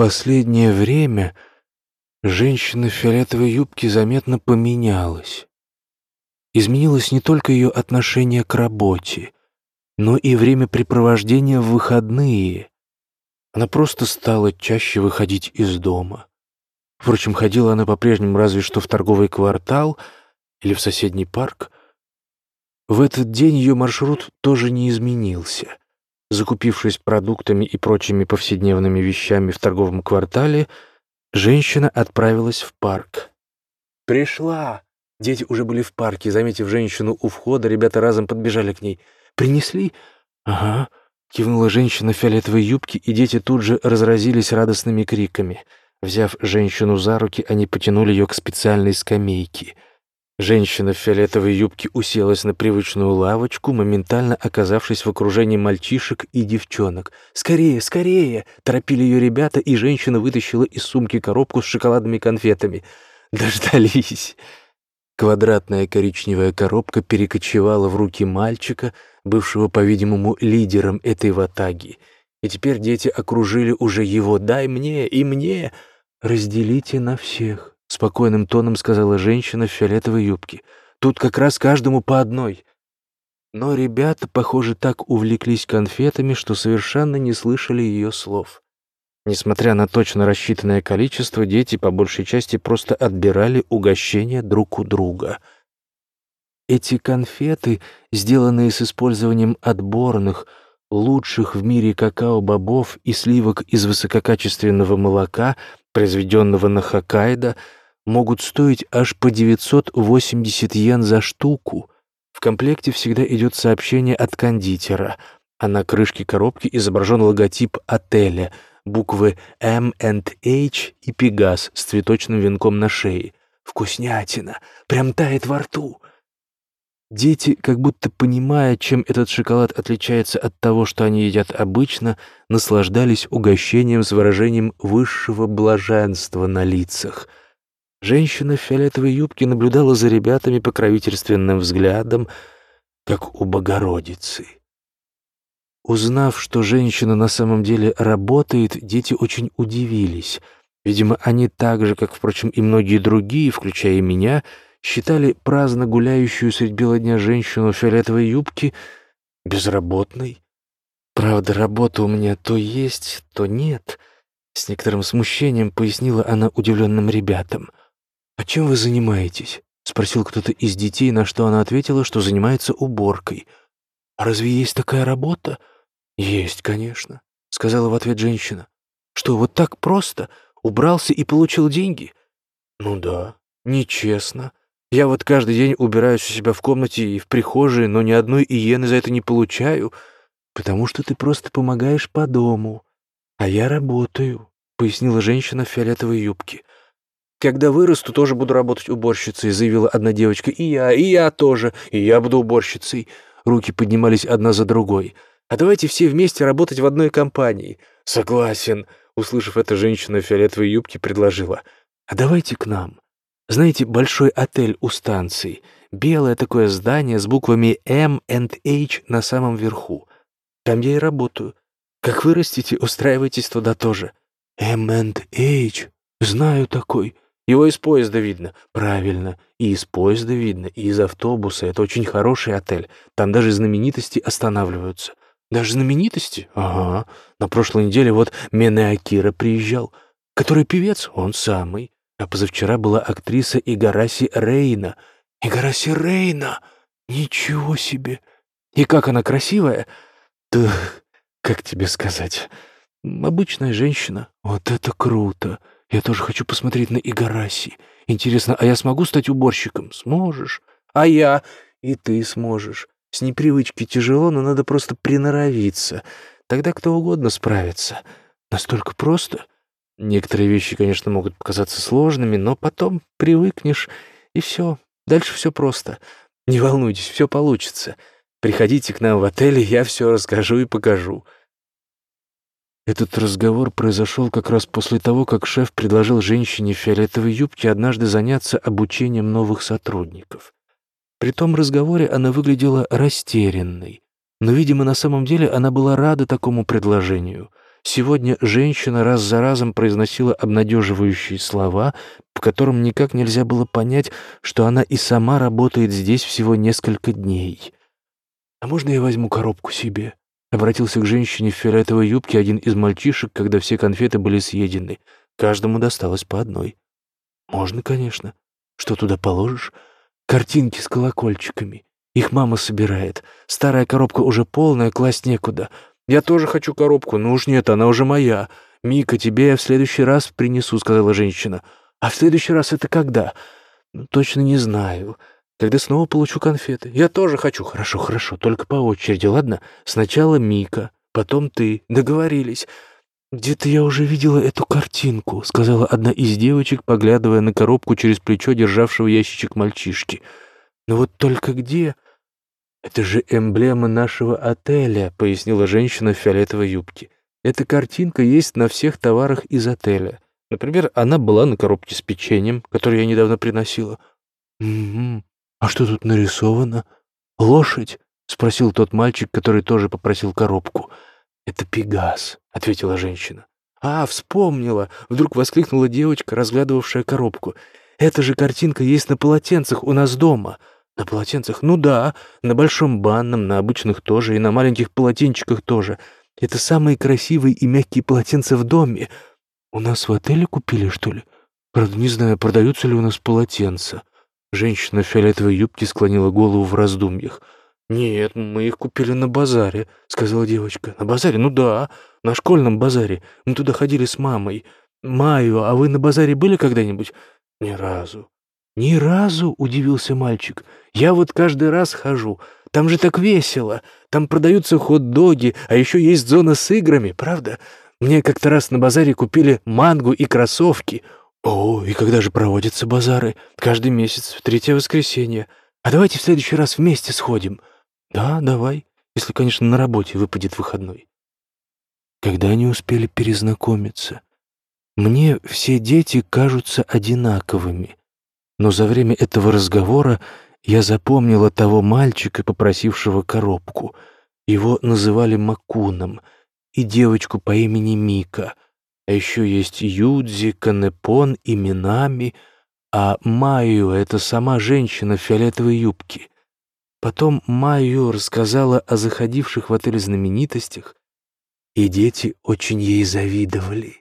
последнее время женщина в фиолетовой юбке заметно поменялась. Изменилось не только ее отношение к работе, но и времяпрепровождение в выходные. Она просто стала чаще выходить из дома. Впрочем, ходила она по-прежнему разве что в торговый квартал или в соседний парк. В этот день ее маршрут тоже не изменился. Закупившись продуктами и прочими повседневными вещами в торговом квартале, женщина отправилась в парк. «Пришла!» Дети уже были в парке. Заметив женщину у входа, ребята разом подбежали к ней. «Принесли?» «Ага», — кивнула женщина в фиолетовой юбке, и дети тут же разразились радостными криками. Взяв женщину за руки, они потянули ее к специальной скамейке — Женщина в фиолетовой юбке уселась на привычную лавочку, моментально оказавшись в окружении мальчишек и девчонок. «Скорее, скорее!» — торопили ее ребята, и женщина вытащила из сумки коробку с шоколадными конфетами. Дождались. Квадратная коричневая коробка перекочевала в руки мальчика, бывшего, по-видимому, лидером этой ватаги. И теперь дети окружили уже его «дай мне и мне!» «Разделите на всех», — спокойным тоном сказала женщина в фиолетовой юбке. «Тут как раз каждому по одной». Но ребята, похоже, так увлеклись конфетами, что совершенно не слышали ее слов. Несмотря на точно рассчитанное количество, дети по большей части просто отбирали угощения друг у друга. Эти конфеты, сделанные с использованием отборных, лучших в мире какао-бобов и сливок из высококачественного молока, произведенного на Хоккайдо, могут стоить аж по 980 йен за штуку. В комплекте всегда идет сообщение от кондитера, а на крышке коробки изображен логотип отеля, буквы M H и Пегас с цветочным венком на шее. Вкуснятина! Прям тает во рту! Дети, как будто понимая, чем этот шоколад отличается от того, что они едят обычно, наслаждались угощением с выражением высшего блаженства на лицах — Женщина в фиолетовой юбке наблюдала за ребятами покровительственным взглядом, как у Богородицы. Узнав, что женщина на самом деле работает, дети очень удивились. Видимо, они так же, как, впрочем, и многие другие, включая меня, считали праздно гуляющую средь бела дня женщину в фиолетовой юбке безработной. Правда, работа у меня то есть, то нет. С некоторым смущением пояснила она удивленным ребятам. «А чем вы занимаетесь?» — спросил кто-то из детей, на что она ответила, что занимается уборкой. «А разве есть такая работа?» «Есть, конечно», — сказала в ответ женщина. «Что, вот так просто? Убрался и получил деньги?» «Ну да, нечестно. Я вот каждый день убираюсь у себя в комнате и в прихожей, но ни одной иены за это не получаю, потому что ты просто помогаешь по дому, а я работаю», — пояснила женщина в фиолетовой юбке. «Когда вырасту, тоже буду работать уборщицей», — заявила одна девочка. «И я, и я тоже, и я буду уборщицей». Руки поднимались одна за другой. «А давайте все вместе работать в одной компании». «Согласен», — услышав это, женщина в фиолетовой юбке предложила. «А давайте к нам. Знаете, большой отель у станции. Белое такое здание с буквами M and H на самом верху. Там я и работаю. Как вырастете, устраивайтесь туда тоже». «M and H? Знаю такой. Его из поезда видно. Правильно. И из поезда видно, и из автобуса. Это очень хороший отель. Там даже знаменитости останавливаются. Даже знаменитости? Ага. На прошлой неделе вот Мене Акира приезжал. Который певец? Он самый. А позавчера была актриса Игараси Рейна. Игараси Рейна! Ничего себе! И как она красивая? Да, как тебе сказать? Обычная женщина. Вот это круто! Я тоже хочу посмотреть на Игараси. Интересно, а я смогу стать уборщиком? Сможешь. А я? И ты сможешь. С непривычки тяжело, но надо просто приноровиться. Тогда кто угодно справится. Настолько просто. Некоторые вещи, конечно, могут показаться сложными, но потом привыкнешь, и все. Дальше все просто. Не волнуйтесь, все получится. Приходите к нам в отель, я все расскажу и покажу. Этот разговор произошел как раз после того, как шеф предложил женщине в фиолетовой юбке однажды заняться обучением новых сотрудников. При том разговоре она выглядела растерянной, но, видимо, на самом деле она была рада такому предложению. Сегодня женщина раз за разом произносила обнадеживающие слова, по которым никак нельзя было понять, что она и сама работает здесь всего несколько дней. «А можно я возьму коробку себе?» Обратился к женщине в фиолетовой юбке один из мальчишек, когда все конфеты были съедены. Каждому досталось по одной. «Можно, конечно. Что туда положишь?» «Картинки с колокольчиками. Их мама собирает. Старая коробка уже полная, класть некуда. Я тоже хочу коробку, но уж нет, она уже моя. Мика, тебе я в следующий раз принесу», — сказала женщина. «А в следующий раз это когда?» ну, «Точно не знаю. Когда снова получу конфеты. Я тоже хочу. Хорошо, хорошо, только по очереди, ладно? Сначала Мика, потом ты. Договорились. «Где-то я уже видела эту картинку», — сказала одна из девочек, поглядывая на коробку через плечо державшего ящичек мальчишки. «Но вот только где?» «Это же эмблема нашего отеля», — пояснила женщина в фиолетовой юбке. «Эта картинка есть на всех товарах из отеля. Например, она была на коробке с печеньем, которую я недавно приносила». «Угу. А что тут нарисовано? Лошадь?» — спросил тот мальчик, который тоже попросил коробку. «Это Пегас», — ответила женщина. «А, вспомнила!» — вдруг воскликнула девочка, разглядывавшая коробку. «Эта же картинка есть на полотенцах у нас дома». «На полотенцах? Ну да, на большом банном, на обычных тоже, и на маленьких полотенчиках тоже. Это самые красивые и мягкие полотенца в доме. У нас в отеле купили, что ли? Правда, не знаю, продаются ли у нас полотенца». Женщина в фиолетовой юбке склонила голову в раздумьях. «Нет, мы их купили на базаре», — сказала девочка. «На базаре? Ну да, на школьном базаре. Мы туда ходили с мамой. Маю, а вы на базаре были когда-нибудь?» «Ни разу». «Ни разу?» — удивился мальчик. «Я вот каждый раз хожу. Там же так весело. Там продаются хот-доги, а еще есть зона с играми, правда? Мне как-то раз на базаре купили мангу и кроссовки. «О, и когда же проводятся базары? Каждый месяц, в третье воскресенье. А давайте в следующий раз вместе сходим». «Да, давай, если, конечно, на работе выпадет выходной». Когда они успели перезнакомиться? Мне все дети кажутся одинаковыми, но за время этого разговора я запомнила того мальчика, попросившего коробку. Его называли Макуном, и девочку по имени Мика — а еще есть Юдзи, Канепон и Минами, а Майю — это сама женщина в фиолетовой юбке. Потом Майю рассказала о заходивших в отель знаменитостях, и дети очень ей завидовали.